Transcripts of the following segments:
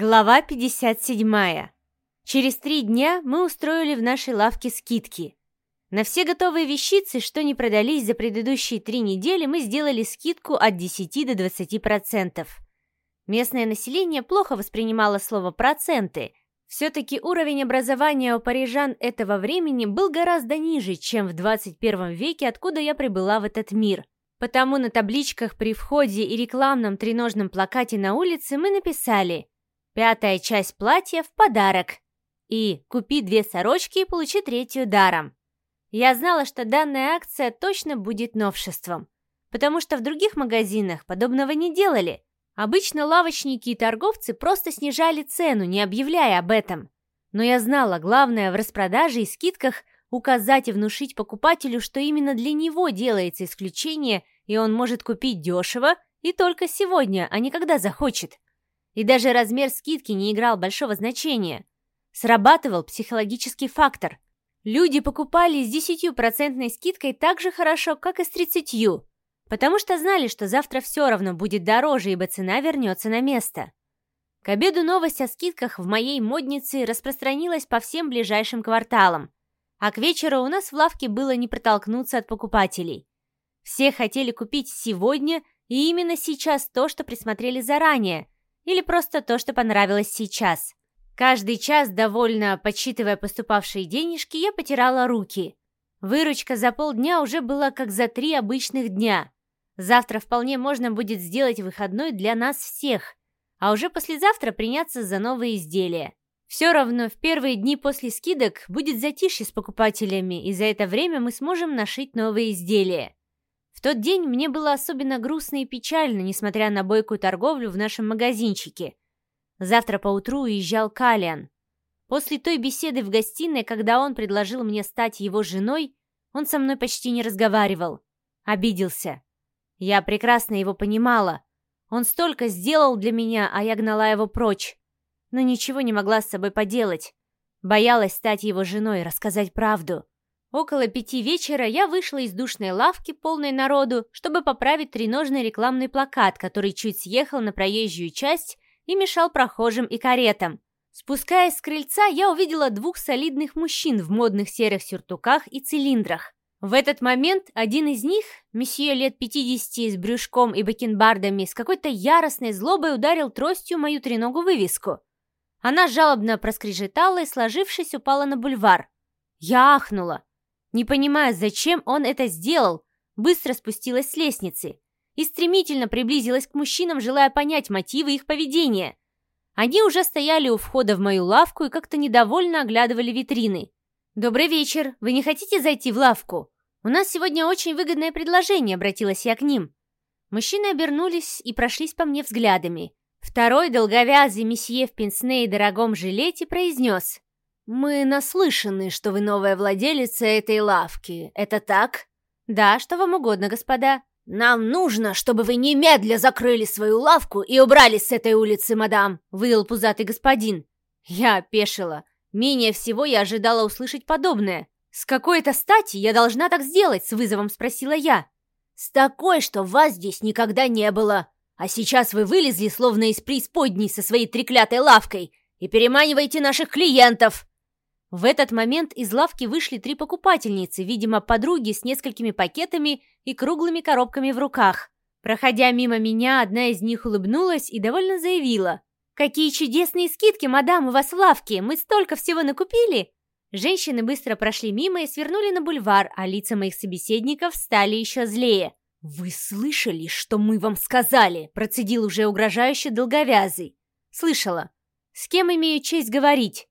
Глава 57. Через три дня мы устроили в нашей лавке скидки. На все готовые вещицы, что не продались за предыдущие три недели, мы сделали скидку от 10 до 20%. Местное население плохо воспринимало слово «проценты». Все-таки уровень образования у парижан этого времени был гораздо ниже, чем в 21 веке, откуда я прибыла в этот мир. Потому на табличках при входе и рекламном треножном плакате на улице мы написали «Пятая часть платья в подарок» и «Купи две сорочки и получи третью даром». Я знала, что данная акция точно будет новшеством, потому что в других магазинах подобного не делали. Обычно лавочники и торговцы просто снижали цену, не объявляя об этом. Но я знала, главное в распродаже и скидках указать и внушить покупателю, что именно для него делается исключение, и он может купить дешево и только сегодня, а не когда захочет. И даже размер скидки не играл большого значения. Срабатывал психологический фактор – Люди покупали с 10% скидкой так же хорошо, как и с 30%, потому что знали, что завтра все равно будет дороже, ибо цена вернется на место. К обеду новость о скидках в моей моднице распространилась по всем ближайшим кварталам, а к вечеру у нас в лавке было не протолкнуться от покупателей. Все хотели купить сегодня и именно сейчас то, что присмотрели заранее, или просто то, что понравилось сейчас. Каждый час, довольно подсчитывая поступавшие денежки, я потирала руки. Выручка за полдня уже была как за три обычных дня. Завтра вполне можно будет сделать выходной для нас всех, а уже послезавтра приняться за новые изделия. Все равно в первые дни после скидок будет затишье с покупателями, и за это время мы сможем нашить новые изделия. В тот день мне было особенно грустно и печально, несмотря на бойкую торговлю в нашем магазинчике – Завтра поутру уезжал Калиан. После той беседы в гостиной, когда он предложил мне стать его женой, он со мной почти не разговаривал. Обиделся. Я прекрасно его понимала. Он столько сделал для меня, а я гнала его прочь. Но ничего не могла с собой поделать. Боялась стать его женой, рассказать правду. Около пяти вечера я вышла из душной лавки, полной народу, чтобы поправить треножный рекламный плакат, который чуть съехал на проезжую часть и мешал прохожим и каретам. Спускаясь с крыльца, я увидела двух солидных мужчин в модных серых сюртуках и цилиндрах. В этот момент один из них, месье лет 50 с брюшком и бакенбардами, с какой-то яростной злобой ударил тростью мою треногу вывеску. Она жалобно проскрежетала и, сложившись, упала на бульвар. Я ахнула. Не понимая, зачем он это сделал, быстро спустилась с лестницы и стремительно приблизилась к мужчинам, желая понять мотивы их поведения. Они уже стояли у входа в мою лавку и как-то недовольно оглядывали витрины. «Добрый вечер. Вы не хотите зайти в лавку? У нас сегодня очень выгодное предложение», — обратилась я к ним. Мужчины обернулись и прошлись по мне взглядами. Второй, долговязый месье в пенсне и дорогом жилете, произнес. «Мы наслышаны, что вы новая владелица этой лавки. Это так?» «Да, что вам угодно, господа». «Нам нужно, чтобы вы немедля закрыли свою лавку и убрались с этой улицы, мадам!» — выдал пузатый господин. Я опешила. Менее всего я ожидала услышать подобное. «С какой-то стати я должна так сделать?» — с вызовом спросила я. «С такой, что вас здесь никогда не было. А сейчас вы вылезли, словно из преисподней со своей треклятой лавкой, и переманиваете наших клиентов!» В этот момент из лавки вышли три покупательницы, видимо, подруги с несколькими пакетами и круглыми коробками в руках. Проходя мимо меня, одна из них улыбнулась и довольно заявила. «Какие чудесные скидки, мадам, у вас в лавке! Мы столько всего накупили!» Женщины быстро прошли мимо и свернули на бульвар, а лица моих собеседников стали еще злее. «Вы слышали, что мы вам сказали?» процедил уже угрожающе долговязый. «Слышала. С кем имею честь говорить?»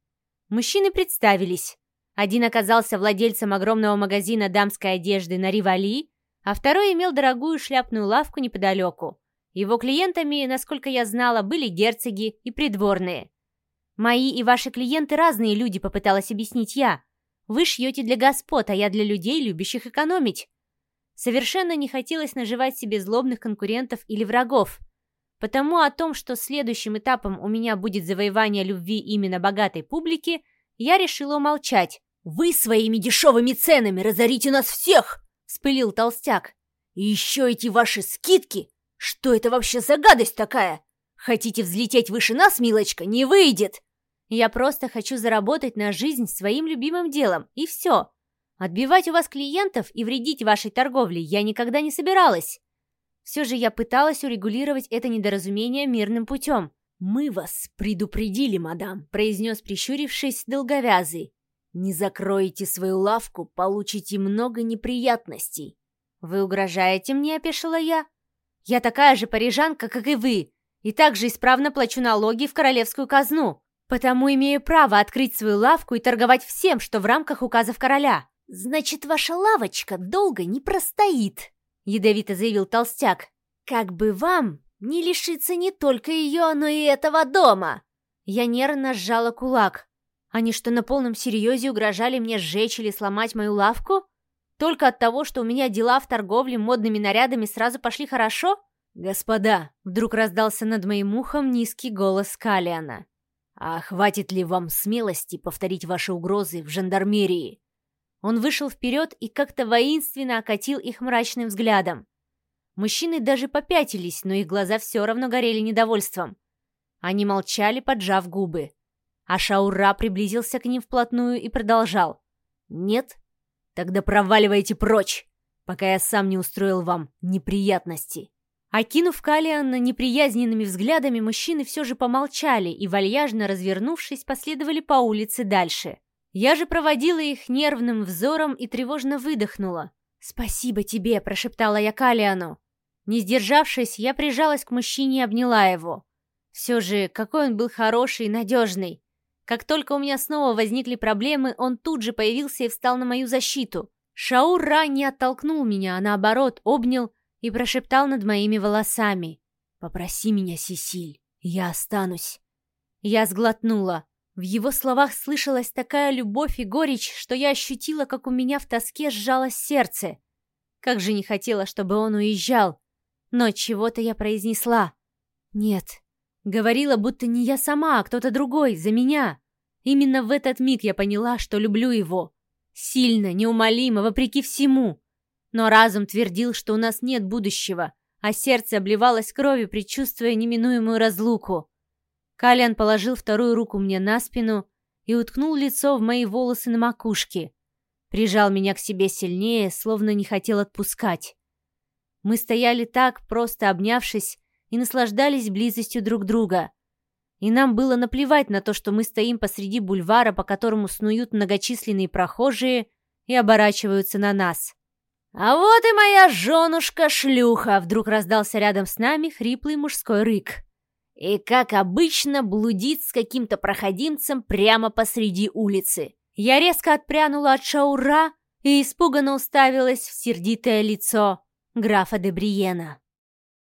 Мужчины представились. Один оказался владельцем огромного магазина дамской одежды на Ривали, а второй имел дорогую шляпную лавку неподалеку. Его клиентами, насколько я знала, были герцоги и придворные. «Мои и ваши клиенты разные люди», — попыталась объяснить я. «Вы шьете для господ, а я для людей, любящих экономить». Совершенно не хотелось наживать себе злобных конкурентов или врагов. Потому о том, что следующим этапом у меня будет завоевание любви именно богатой публики, я решила умолчать. «Вы своими дешевыми ценами разорите нас всех!» — вспылил толстяк. «И еще эти ваши скидки! Что это вообще за гадость такая? Хотите взлететь выше нас, милочка? Не выйдет!» «Я просто хочу заработать на жизнь своим любимым делом, и все. Отбивать у вас клиентов и вредить вашей торговле я никогда не собиралась. Все же я пыталась урегулировать это недоразумение мирным путем. «Мы вас предупредили, мадам», — произнес, прищурившись, долговязый. «Не закроете свою лавку, получите много неприятностей». «Вы угрожаете мне?» — опешила я. «Я такая же парижанка, как и вы, и также исправно плачу налоги в королевскую казну, потому имею право открыть свою лавку и торговать всем, что в рамках указов короля». «Значит, ваша лавочка долго не простоит», — ядовито заявил толстяк. «Как бы вам не лишиться не только ее, но и этого дома!» Я нервно сжала кулак. Они что, на полном серьезе угрожали мне сжечь или сломать мою лавку? Только от того, что у меня дела в торговле модными нарядами сразу пошли хорошо? «Господа!» — вдруг раздался над моим ухом низкий голос Калиана. «А хватит ли вам смелости повторить ваши угрозы в жандармерии?» Он вышел вперед и как-то воинственно окатил их мрачным взглядом. Мужчины даже попятились, но их глаза все равно горели недовольством. Они молчали, поджав губы. А Шаура приблизился к ним вплотную и продолжал. «Нет? Тогда проваливайте прочь, пока я сам не устроил вам неприятности». Окинув Калиана неприязненными взглядами, мужчины все же помолчали и, вальяжно развернувшись, последовали по улице дальше. Я же проводила их нервным взором и тревожно выдохнула. «Спасибо тебе», — прошептала я Калиану. Не сдержавшись, я прижалась к мужчине и обняла его. Все же, какой он был хороший и надежный. Как только у меня снова возникли проблемы, он тут же появился и встал на мою защиту. Шаур Ра не оттолкнул меня, а наоборот, обнял и прошептал над моими волосами. «Попроси меня, Сесиль, я останусь». Я сглотнула. В его словах слышалась такая любовь и горечь, что я ощутила, как у меня в тоске сжалось сердце. Как же не хотела, чтобы он уезжал. Но чего-то я произнесла. Нет. Говорила, будто не я сама, а кто-то другой, за меня. Именно в этот миг я поняла, что люблю его. Сильно, неумолимо, вопреки всему. Но разум твердил, что у нас нет будущего, а сердце обливалось кровью, предчувствуя неминуемую разлуку. Калиан положил вторую руку мне на спину и уткнул лицо в мои волосы на макушке. Прижал меня к себе сильнее, словно не хотел отпускать. Мы стояли так, просто обнявшись, и наслаждались близостью друг друга. И нам было наплевать на то, что мы стоим посреди бульвара, по которому снуют многочисленные прохожие и оборачиваются на нас. «А вот и моя женушка-шлюха!» Вдруг раздался рядом с нами хриплый мужской рык. И, как обычно, блудит с каким-то проходимцем прямо посреди улицы. Я резко отпрянула от Шаура и испуганно уставилась в сердитое лицо графа де Бриена.